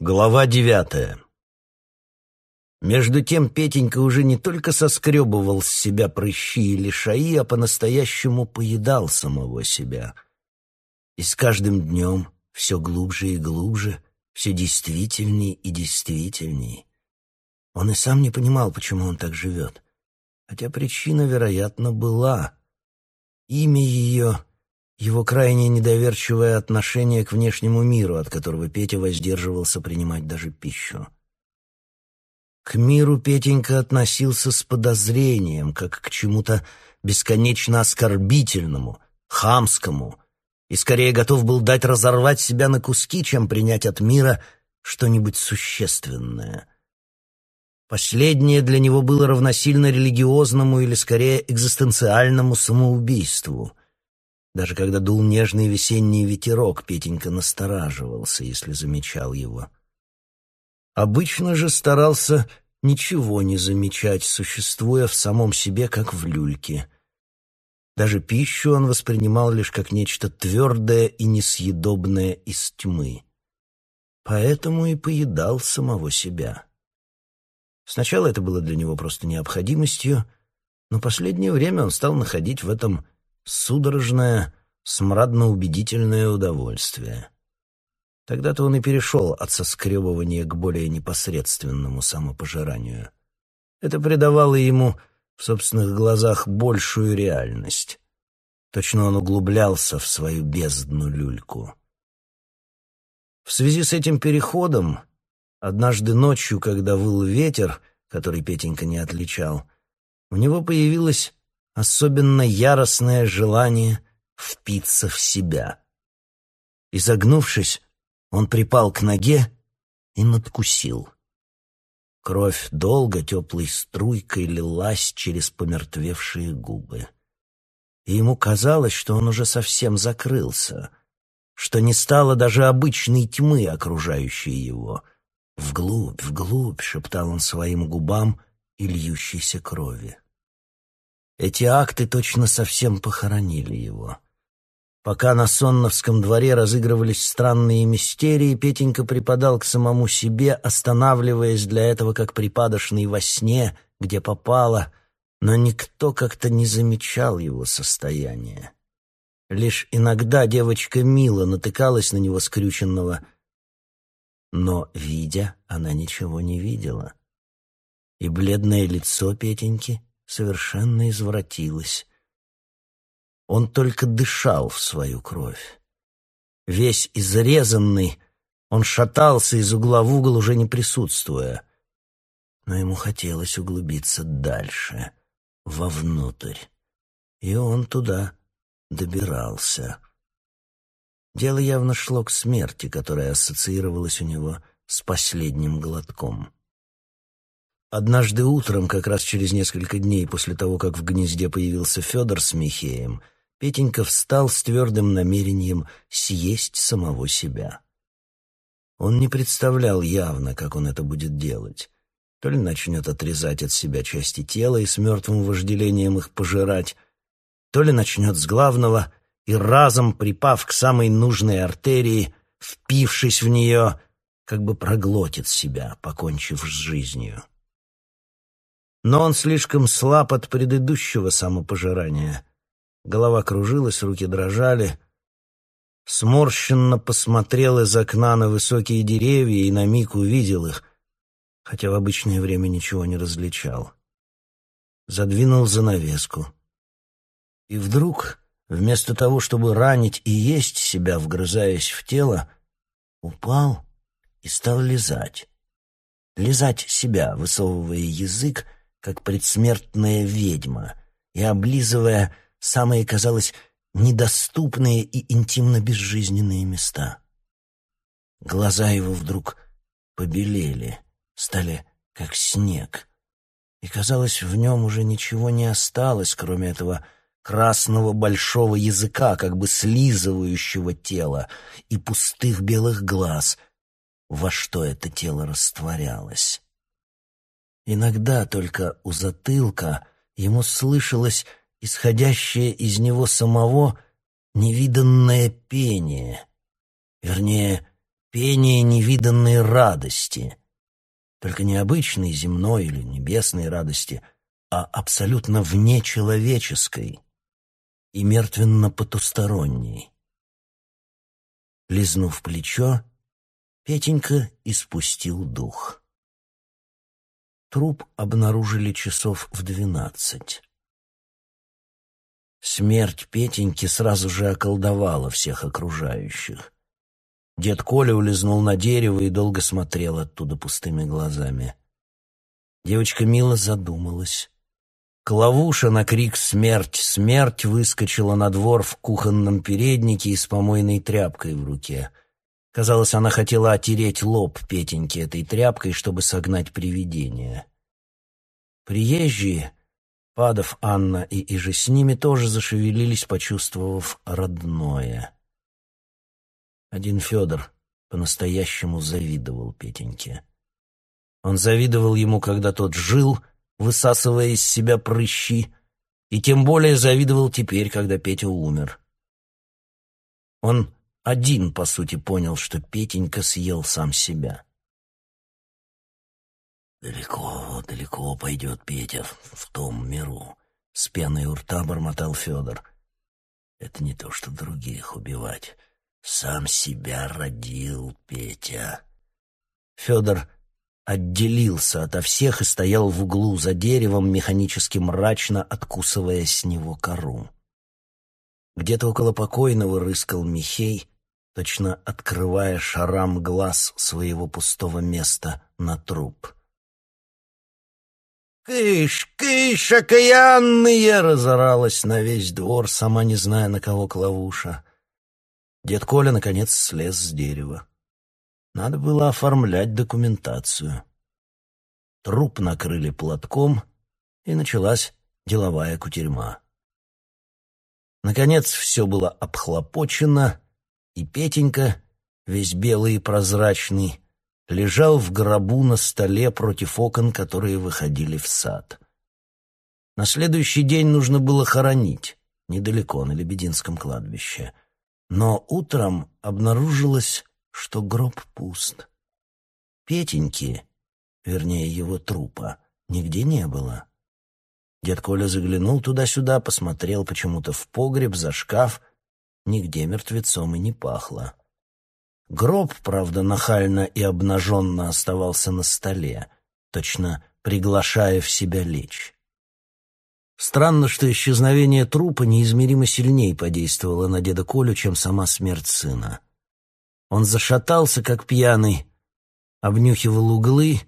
Глава девятая Между тем Петенька уже не только соскребывал с себя прыщи и лишаи, а по-настоящему поедал самого себя. И с каждым днем все глубже и глубже, все действительней и действительней. Он и сам не понимал, почему он так живет. Хотя причина, вероятно, была. Имя ее его крайне недоверчивое отношение к внешнему миру, от которого Петя воздерживался принимать даже пищу. К миру Петенька относился с подозрением, как к чему-то бесконечно оскорбительному, хамскому, и скорее готов был дать разорвать себя на куски, чем принять от мира что-нибудь существенное. Последнее для него было равносильно религиозному или скорее экзистенциальному самоубийству. Даже когда дул нежный весенний ветерок, Петенька настораживался, если замечал его. Обычно же старался ничего не замечать, существуя в самом себе, как в люльке. Даже пищу он воспринимал лишь как нечто твердое и несъедобное из тьмы. Поэтому и поедал самого себя. Сначала это было для него просто необходимостью, но последнее время он стал находить в этом судорожное, смрадно-убедительное удовольствие. Тогда-то он и перешел от соскребывания к более непосредственному самопожиранию. Это придавало ему в собственных глазах большую реальность. Точно он углублялся в свою бездну люльку. В связи с этим переходом, однажды ночью, когда выл ветер, который Петенька не отличал, у него появилось особенно яростное желание впиться в себя. Изогнувшись, он припал к ноге и надкусил. Кровь долго теплой струйкой лилась через помертвевшие губы. И ему казалось, что он уже совсем закрылся, что не стало даже обычной тьмы, окружающей его. «Вглубь, вглубь», — шептал он своим губам и льющейся крови. Эти акты точно совсем похоронили его. Пока на Сонновском дворе разыгрывались странные мистерии, Петенька припадал к самому себе, останавливаясь для этого как припадочный во сне, где попало, но никто как-то не замечал его состояние. Лишь иногда девочка Мила натыкалась на него скрюченного, но, видя, она ничего не видела. И бледное лицо Петеньки совершенно извратилась. Он только дышал в свою кровь. Весь изрезанный, он шатался из угла в угол, уже не присутствуя. Но ему хотелось углубиться дальше, вовнутрь. И он туда добирался. Дело явно шло к смерти, которая ассоциировалась у него с последним глотком. Однажды утром, как раз через несколько дней после того, как в гнезде появился Федор с Михеем, Петенька встал с твердым намерением съесть самого себя. Он не представлял явно, как он это будет делать. То ли начнет отрезать от себя части тела и с мертвым вожделением их пожирать, то ли начнет с главного и разом, припав к самой нужной артерии, впившись в нее, как бы проглотит себя, покончив с жизнью но он слишком слаб от предыдущего самопожирания. Голова кружилась, руки дрожали. Сморщенно посмотрел из окна на высокие деревья и на миг увидел их, хотя в обычное время ничего не различал. Задвинул занавеску. И вдруг, вместо того, чтобы ранить и есть себя, вгрызаясь в тело, упал и стал лизать. Лизать себя, высовывая язык, как предсмертная ведьма, и облизывая самые, казалось, недоступные и интимно безжизненные места. Глаза его вдруг побелели, стали как снег, и, казалось, в нем уже ничего не осталось, кроме этого красного большого языка, как бы слизывающего тело, и пустых белых глаз, во что это тело растворялось. Иногда только у затылка ему слышалось исходящее из него самого невиданное пение, вернее, пение невиданной радости, только не обычной земной или небесной радости, а абсолютно внечеловеческой и мертвенно-потусторонней. Лизнув плечо, Петенька испустил дух. Труп обнаружили часов в двенадцать. Смерть Петеньки сразу же околдовала всех окружающих. Дед Коля улизнул на дерево и долго смотрел оттуда пустыми глазами. Девочка Мила задумалась. Клавуша на крик «Смерть! Смерть!» выскочила на двор в кухонном переднике и с помойной тряпкой в руке. Казалось, она хотела отереть лоб Петеньки этой тряпкой, чтобы согнать привидение. Приезжие, Падов, Анна и Иже с ними тоже зашевелились, почувствовав родное. Один Федор по-настоящему завидовал Петеньке. Он завидовал ему, когда тот жил, высасывая из себя прыщи, и тем более завидовал теперь, когда Петя умер. Он один, по сути, понял, что Петенька съел сам себя. «Далеко, далеко пойдет Петя в том миру», — с пеной у рта бормотал Федор. «Это не то, что других убивать. Сам себя родил Петя». Федор отделился ото всех и стоял в углу за деревом, механически мрачно откусывая с него кору. Где-то около покойного рыскал Михей, точно открывая шарам глаз своего пустого места на труп. «Кыш, кыш, окаянные!» — разоралась на весь двор, сама не зная, на кого Клавуша. Дед Коля, наконец, слез с дерева. Надо было оформлять документацию. Труп накрыли платком, и началась деловая кутерьма. Наконец все было обхлопочено, и Петенька, весь белый и прозрачный, лежал в гробу на столе против окон, которые выходили в сад. На следующий день нужно было хоронить, недалеко, на Лебединском кладбище. Но утром обнаружилось, что гроб пуст. Петеньки, вернее его трупа, нигде не было. Дед Коля заглянул туда-сюда, посмотрел почему-то в погреб, за шкаф. Нигде мертвецом и не пахло. Гроб, правда, нахально и обнаженно оставался на столе, точно приглашая в себя лечь. Странно, что исчезновение трупа неизмеримо сильнее подействовало на деда Колю, чем сама смерть сына. Он зашатался, как пьяный, обнюхивал углы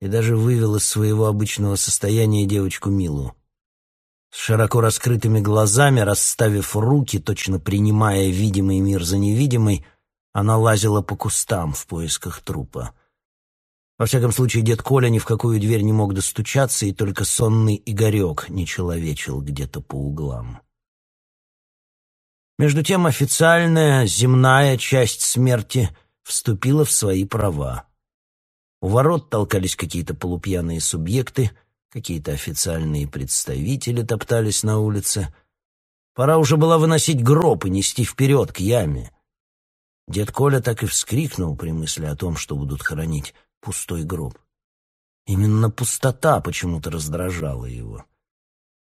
и даже вывел из своего обычного состояния девочку Милу. С широко раскрытыми глазами, расставив руки, точно принимая видимый мир за невидимый, она лазила по кустам в поисках трупа. Во всяком случае, дед Коля ни в какую дверь не мог достучаться, и только сонный Игорек не человечил где-то по углам. Между тем официальная земная часть смерти вступила в свои права. У ворот толкались какие-то полупьяные субъекты, какие-то официальные представители топтались на улице. Пора уже было выносить гроб и нести вперед к яме. Дед Коля так и вскрикнул при мысли о том, что будут хоронить пустой гроб. Именно пустота почему-то раздражала его.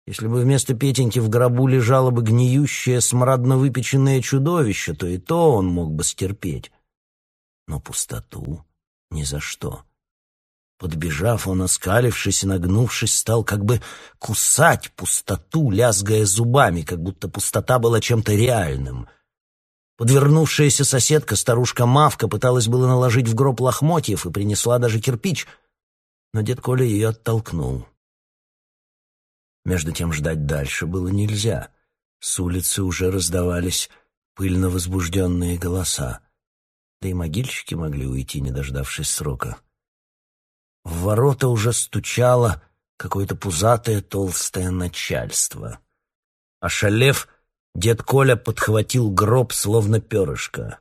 Если бы вместо Петеньки в гробу лежало бы гниющее, смрадно выпеченное чудовище, то и то он мог бы стерпеть. Но пустоту ни за что. Подбежав, он, оскалившись и нагнувшись, стал как бы кусать пустоту, лязгая зубами, как будто пустота была чем-то реальным — Подвернувшаяся соседка, старушка Мавка, пыталась было наложить в гроб лохмотьев и принесла даже кирпич, но дед Коля ее оттолкнул. Между тем ждать дальше было нельзя. С улицы уже раздавались пыльно возбужденные голоса. Да и могильщики могли уйти, не дождавшись срока. В ворота уже стучало какое-то пузатое толстое начальство. Ошалев, Дед Коля подхватил гроб, словно перышко.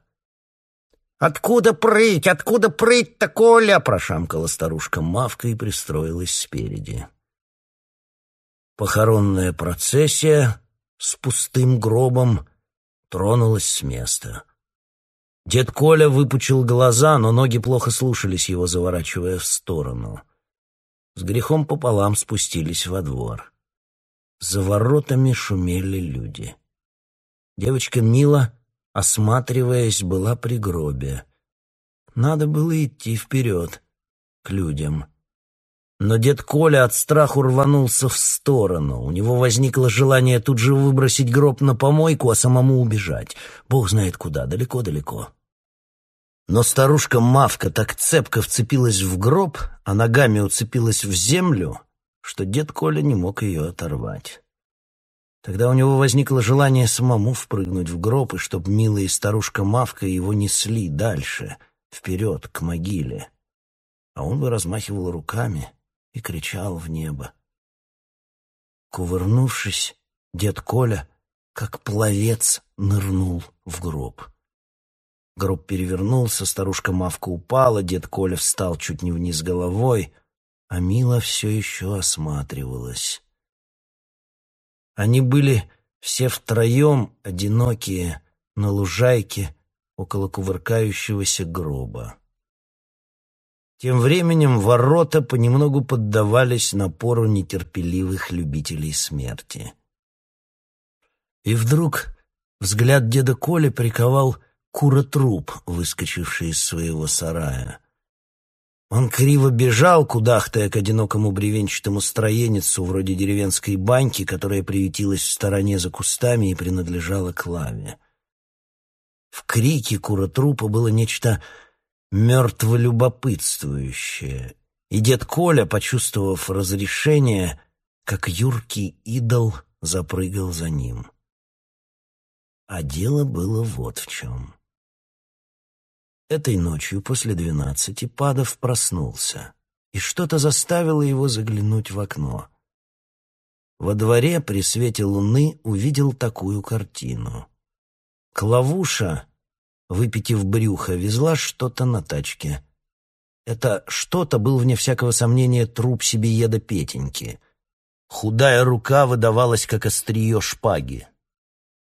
«Откуда прыть? Откуда прыть-то, Коля?» — прошамкала старушка Мавка и пристроилась спереди. Похоронная процессия с пустым гробом тронулась с места. Дед Коля выпучил глаза, но ноги плохо слушались его, заворачивая в сторону. С грехом пополам спустились во двор. За воротами шумели люди. Девочка Мила, осматриваясь, была при гробе. Надо было идти вперед, к людям. Но дед Коля от страху рванулся в сторону. У него возникло желание тут же выбросить гроб на помойку, а самому убежать. Бог знает куда, далеко-далеко. Но старушка Мавка так цепко вцепилась в гроб, а ногами уцепилась в землю, что дед Коля не мог ее оторвать. Тогда у него возникло желание самому впрыгнуть в гроб, и чтоб милая старушка Мавка его несли дальше, вперед, к могиле. А он бы размахивал руками — и кричал в небо. Кувырнувшись, дед Коля, как пловец, нырнул в гроб. Гроб перевернулся, старушка Мавка упала, дед Коля встал чуть не вниз головой, а Мила все еще осматривалась. Они были все втроем одинокие на лужайке около кувыркающегося гроба. Тем временем ворота понемногу поддавались напору нетерпеливых любителей смерти. И вдруг взгляд деда Коли приковал куротруп, выскочивший из своего сарая. Он криво бежал, кудахтая к одинокому бревенчатому строеницу вроде деревенской баньки, которая приютилась в стороне за кустами и принадлежала Клаве. В крике куротрупа было нечто мертво любопытствующее, и дед Коля, почувствовав разрешение, как юркий идол, запрыгал за ним. А дело было вот в чем. Этой ночью после двенадцати Падов проснулся, и что-то заставило его заглянуть в окно. Во дворе при свете луны увидел такую картину. Клавуша выпитив брюхо, везла что-то на тачке. Это что-то был, вне всякого сомнения, труп себе еда Петеньки. Худая рука выдавалась, как острие шпаги.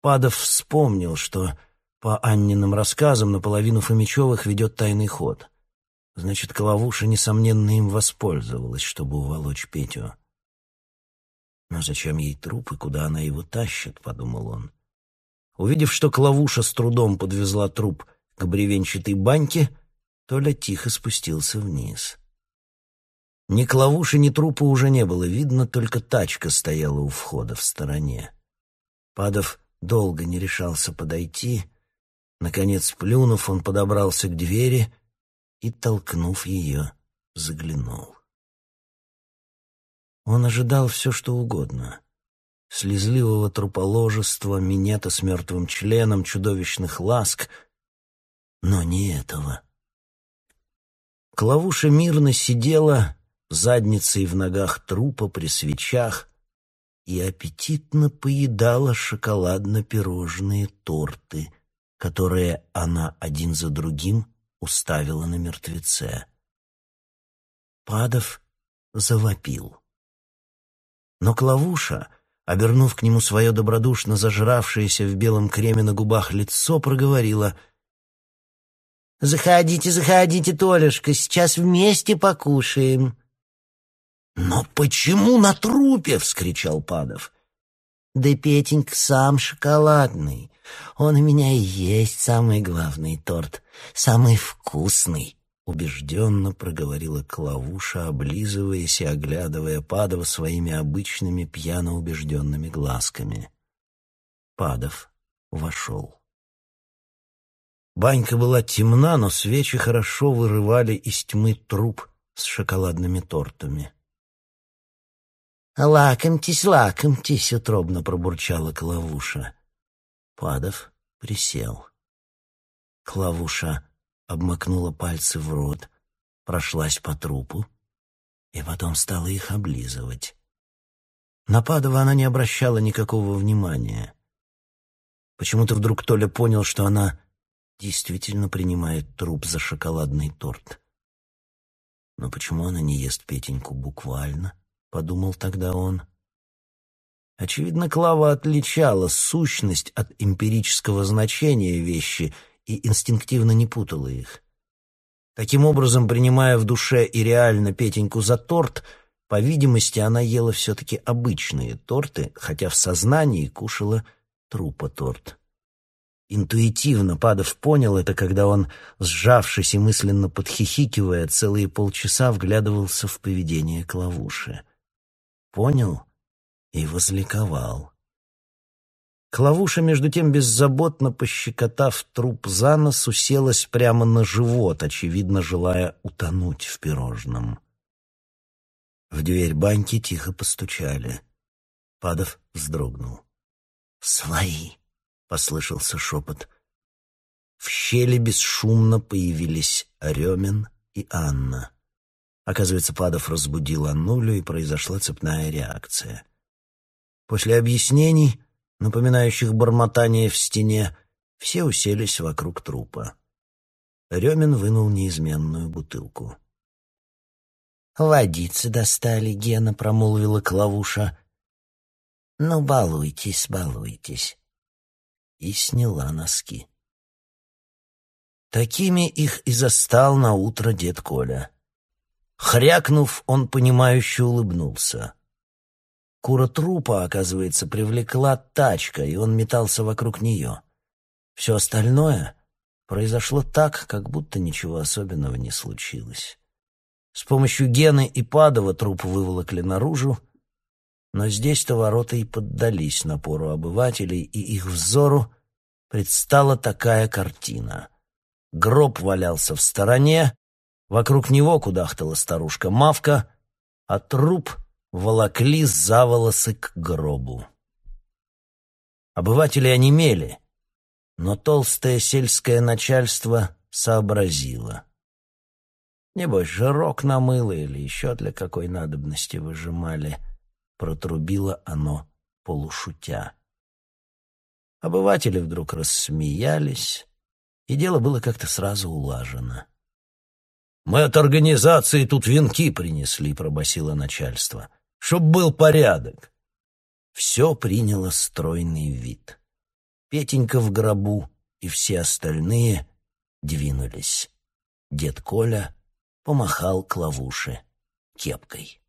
Падов вспомнил, что по Анниным рассказам наполовину Фомичевых ведет тайный ход. Значит, Клавуша, несомненно, им воспользовалась, чтобы уволочь Петю. «Но зачем ей труп и куда она его тащит?» — подумал он. Увидев, что Клавуша с трудом подвезла труп к бревенчатой баньке, Толя тихо спустился вниз. Ни Клавуши, ни трупа уже не было видно, только тачка стояла у входа в стороне. Падов долго не решался подойти. Наконец, плюнув, он подобрался к двери и, толкнув ее, заглянул. Он ожидал все, что угодно слезливого труположества, минета с мертвым членом, чудовищных ласк, но не этого. Клавуша мирно сидела, задницей в ногах трупа при свечах, и аппетитно поедала шоколадно-пирожные торты, которые она один за другим уставила на мертвеце. Падов завопил. Но Клавуша — обернув к нему свое добродушно зажравшееся в белом креме на губах лицо, проговорила «Заходите, заходите, Толешка, сейчас вместе покушаем». «Но почему на трупе?» — вскричал Падов. «Да Петенька сам шоколадный. Он у меня и есть самый главный торт, самый вкусный». — убежденно проговорила Клавуша, облизываясь и оглядывая Падова своими обычными пьяно убежденными глазками. Падов вошел. Банька была темна, но свечи хорошо вырывали из тьмы труп с шоколадными тортами. «Лакомьтесь, лакомьтесь!» — утробно пробурчала Клавуша. Падов присел. Клавуша обмакнула пальцы в рот, прошлась по трупу и потом стала их облизывать. На она не обращала никакого внимания. Почему-то вдруг Толя понял, что она действительно принимает труп за шоколадный торт. Но почему она не ест Петеньку буквально, подумал тогда он. Очевидно, Клава отличала сущность от эмпирического значения вещи и инстинктивно не путала их. Таким образом, принимая в душе и реально Петеньку за торт, по видимости, она ела все-таки обычные торты, хотя в сознании кушала трупа-торт. Интуитивно Падов понял это, когда он, сжавшись и мысленно подхихикивая, целые полчаса вглядывался в поведение Клавуши. Понял и возликовал. Клавуша, между тем, беззаботно пощекотав труп за нос, уселась прямо на живот, очевидно, желая утонуть в пирожном. В дверь баньки тихо постучали. Падов вздрогнул. «Свои!» — послышался шепот. В щели бесшумно появились Ремин и Анна. Оказывается, Падов разбудил Аннулю, и произошла цепная реакция. После объяснений напоминающих бормотание в стене, все уселись вокруг трупа. Ремин вынул неизменную бутылку. «Водицы достали, Гена», — промолвила Клавуша. «Ну, балуйтесь, балуйтесь». И сняла носки. Такими их и застал на утро дед Коля. Хрякнув, он понимающе улыбнулся. Кура трупа, оказывается, привлекла тачка, и он метался вокруг нее. Все остальное произошло так, как будто ничего особенного не случилось. С помощью Гены и Падова труп выволокли наружу, но здесь-то ворота и поддались напору обывателей, и их взору предстала такая картина. Гроб валялся в стороне, вокруг него кудахтала старушка Мавка, а труп волокли за волосы к гробу. Обыватели онемели, но толстое сельское начальство сообразило. Небось, жирок намыло или еще для какой надобности выжимали, протрубило оно полушутя. Обыватели вдруг рассмеялись, и дело было как-то сразу улажено. «Мы от организации тут венки принесли», — пробасило начальство чтоб был порядок. Все приняло стройный вид. Петенька в гробу и все остальные двинулись. Дед Коля помахал Клавуше кепкой.